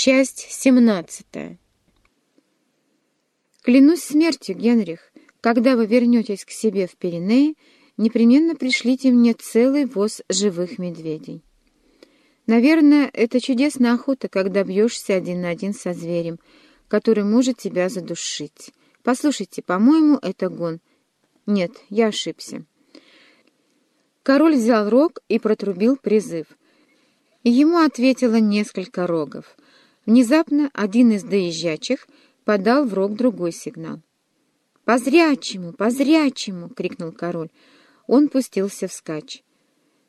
Часть семнадцатая. Клянусь смертью, Генрих, когда вы вернетесь к себе в Пиренеи, непременно пришлите мне целый воз живых медведей. Наверное, это чудесная охота, когда бьешься один на один со зверем, который может тебя задушить. Послушайте, по-моему, это гон. Нет, я ошибся. Король взял рог и протрубил призыв. Ему ответило несколько рогов — Внезапно один из доезжачих подал в рог другой сигнал. «По зрячему! По зрячему!» — крикнул король. Он пустился вскачь.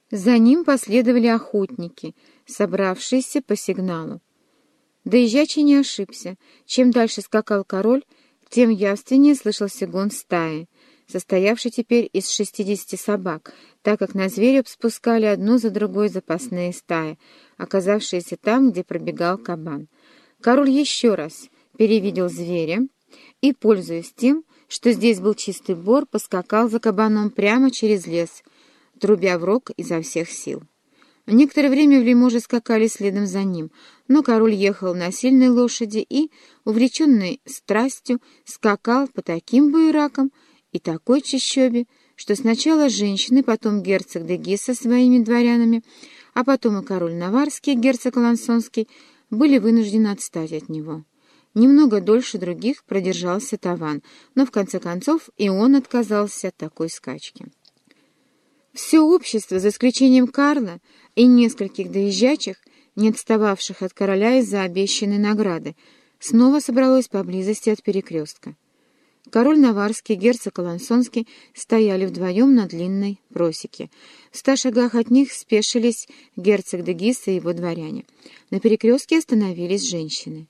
За ним последовали охотники, собравшиеся по сигналу. Доезжачий не ошибся. Чем дальше скакал король, тем явственнее слышался гон стаи, состоявший теперь из шестидесяти собак, так как на зверя спускали одну за другой запасные стаи, оказавшиеся там, где пробегал кабан. Король еще раз перевидел зверя и, пользуясь тем, что здесь был чистый бор, поскакал за кабаном прямо через лес, трубя в рог изо всех сил. Некоторое время в лиможи скакали следом за ним, но король ехал на сильной лошади и, увлеченный страстью, скакал по таким буеракам и такой чащобе, что сначала женщины, потом герцог Деги со своими дворянами, а потом и король Наварский, герцог Лансонский, были вынуждены отстать от него. Немного дольше других продержался Таван, но в конце концов и он отказался от такой скачки. Все общество, за исключением Карла и нескольких доезжачих, не отстававших от короля из-за обещанной награды, снова собралось поблизости от перекрестка. Король Наварский, герцог Алансонский стояли вдвоем на длинной просеке. В ста шагах от них спешились герцог Дегис и его дворяне. На перекрестке остановились женщины.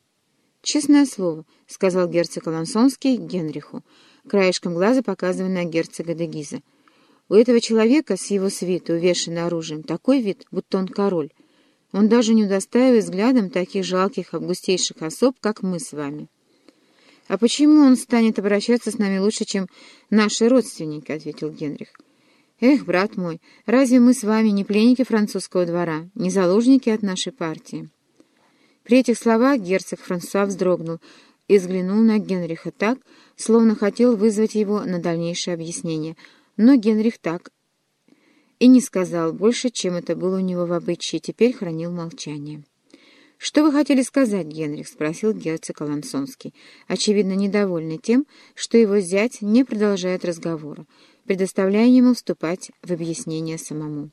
«Честное слово», — сказал герцог Алансонский Генриху, краешком глаза показывая на герцога Дегиза. «У этого человека с его свитой, увешанной оружием, такой вид, будто он король. Он даже не удостаивает взглядом таких жалких, августейших особ, как мы с вами». «А почему он станет обращаться с нами лучше, чем наши родственники?» — ответил Генрих. «Эх, брат мой, разве мы с вами не пленники французского двора, не заложники от нашей партии?» При этих словах герцог Франсуа вздрогнул и взглянул на Генриха так, словно хотел вызвать его на дальнейшее объяснение. Но Генрих так и не сказал больше, чем это было у него в обычае, теперь хранил молчание. «Что вы хотели сказать, Генрих?» — спросил герцог Алансонский, очевидно недовольный тем, что его зять не продолжает разговора, предоставляя ему вступать в объяснение самому.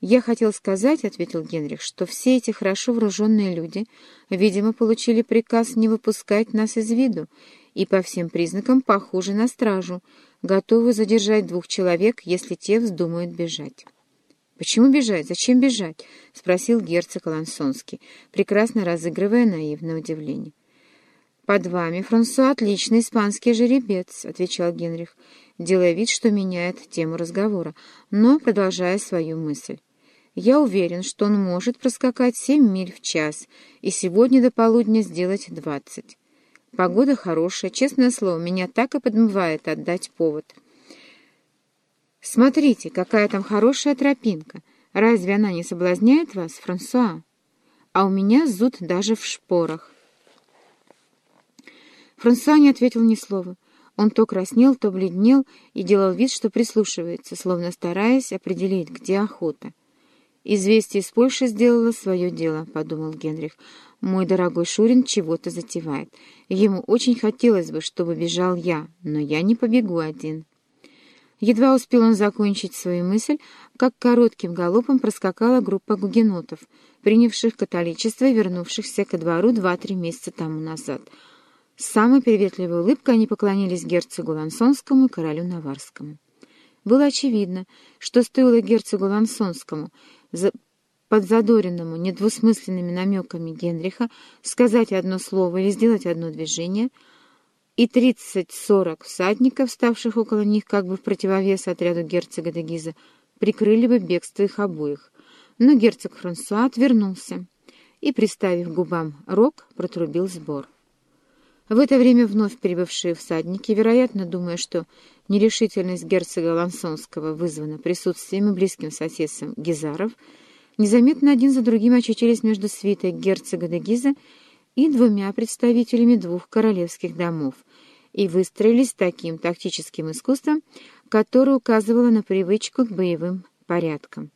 «Я хотел сказать, — ответил Генрих, — что все эти хорошо вооруженные люди, видимо, получили приказ не выпускать нас из виду и по всем признакам похожи на стражу, готовы задержать двух человек, если те вздумают бежать». «Почему бежать? Зачем бежать?» — спросил герцог Алансонский, прекрасно разыгрывая наивное удивление. «Под вами, Франсуа, отличный испанский жеребец», — отвечал Генрих, делая вид, что меняет тему разговора, но продолжая свою мысль. «Я уверен, что он может проскакать семь миль в час и сегодня до полудня сделать двадцать. Погода хорошая, честное слово, меня так и подмывает отдать повод». Смотрите, какая там хорошая тропинка. Разве она не соблазняет вас, Франсуа? А у меня зуд даже в шпорах. Франсуа не ответил ни слова. Он то краснел, то бледнел и делал вид, что прислушивается, словно стараясь определить, где охота. «Известие из Польши сделало свое дело», — подумал Генрих. «Мой дорогой Шурин чего-то затевает. Ему очень хотелось бы, чтобы бежал я, но я не побегу один». Едва успел он закончить свою мысль, как коротким галопом проскакала группа гугенотов, принявших католичество и вернувшихся ко двору два-три месяца тому назад. С самой приветливой улыбкой они поклонились герцогу Лансонскому и королю Наварскому. Было очевидно, что стоило герцогу Лансонскому, подзадоренному недвусмысленными намеками Генриха, сказать одно слово или сделать одно движение — и тридцать-сорок всадников, ставших около них как бы в противовес отряду герцога де Гиза, прикрыли бы бегство их обоих. Но герцог Франсуа отвернулся и, приставив губам рог, протрубил сбор. В это время вновь прибывшие всадники, вероятно, думая, что нерешительность герцога Лансонского вызвана присутствием и близким соседством Гизаров, незаметно один за другим очутились между свитой герцога де Гиза и двумя представителями двух королевских домов и выстроились таким тактическим искусством, которое указывало на привычку к боевым порядкам.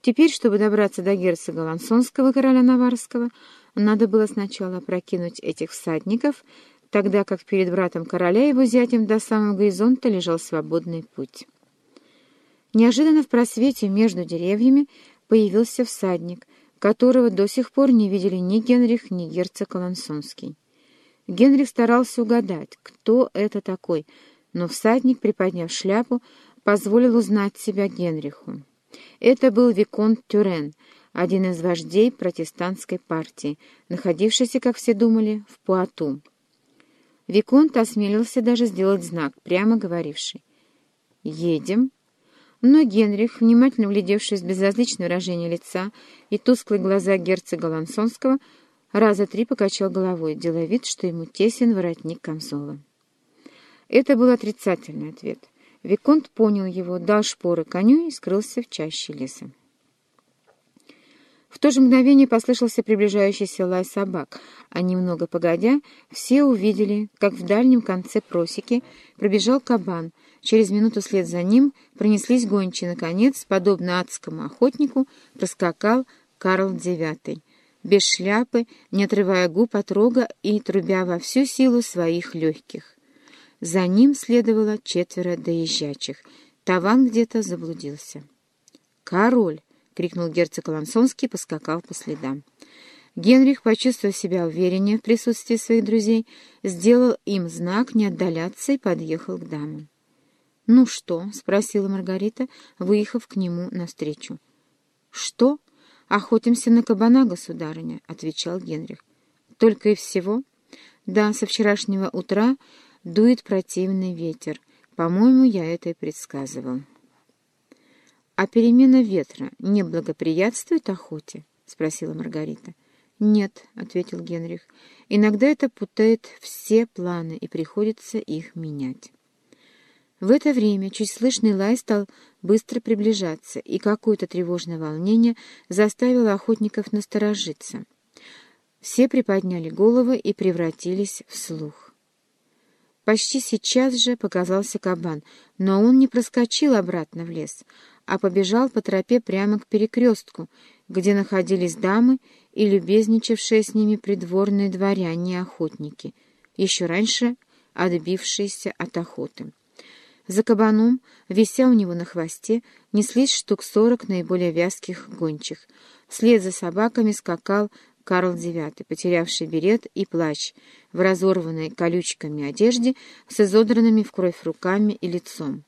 Теперь, чтобы добраться до герцога Лансонского короля Наварского, надо было сначала прокинуть этих всадников, тогда как перед братом короля его зятем до самого горизонта лежал свободный путь. Неожиданно в просвете между деревьями появился всадник, которого до сих пор не видели ни Генрих, ни герцог Лансонский. Генрих старался угадать, кто это такой, но всадник, приподняв шляпу, позволил узнать себя Генриху. Это был Виконт Тюрен, один из вождей протестантской партии, находившийся, как все думали, в Пуату. Виконт осмелился даже сделать знак, прямо говоривший «Едем». Но Генрих, внимательно вглядевшись в безразличное выражение лица и тусклые глаза герцога Лансонского, раза три покачал головой, делая вид, что ему тесен воротник камзола. Это был отрицательный ответ. Виконт понял его, дал шпоры коню и скрылся в чаще леса. В то же мгновение послышался приближающийся лай собак, а немного погодя, все увидели, как в дальнем конце просеки пробежал кабан. Через минуту след за ним пронеслись гончие. Наконец, подобно адскому охотнику, проскакал Карл Девятый, без шляпы, не отрывая губ от рога и трубя во всю силу своих легких. За ним следовало четверо доезжачих. Таван где-то заблудился. «Король!» — крикнул герцог Лансонский поскакал по следам. Генрих, почувствовав себя увереннее в присутствии своих друзей, сделал им знак не отдаляться и подъехал к дамам. «Ну что?» — спросила Маргарита, выехав к нему навстречу. «Что? Охотимся на кабана, государыня», — отвечал Генрих. «Только и всего?» «Да, со вчерашнего утра дует противный ветер. По-моему, я это и предсказывал. — А перемена ветра не благоприятствует охоте? — спросила Маргарита. — Нет, — ответил Генрих. — Иногда это путает все планы, и приходится их менять. В это время чуть слышный лай стал быстро приближаться, и какое-то тревожное волнение заставило охотников насторожиться. Все приподняли головы и превратились в слух. Почти сейчас же показался кабан, но он не проскочил обратно в лес, а побежал по тропе прямо к перекрестку, где находились дамы и любезничавшие с ними придворные дворяне и охотники, еще раньше отбившиеся от охоты. За кабаном, вися у него на хвосте, неслись штук сорок наиболее вязких гончих. Вслед за собаками скакал Карл IX, потерявший берет и плащ, в разорванной колючками одежде с изодранными в кровь руками и лицом.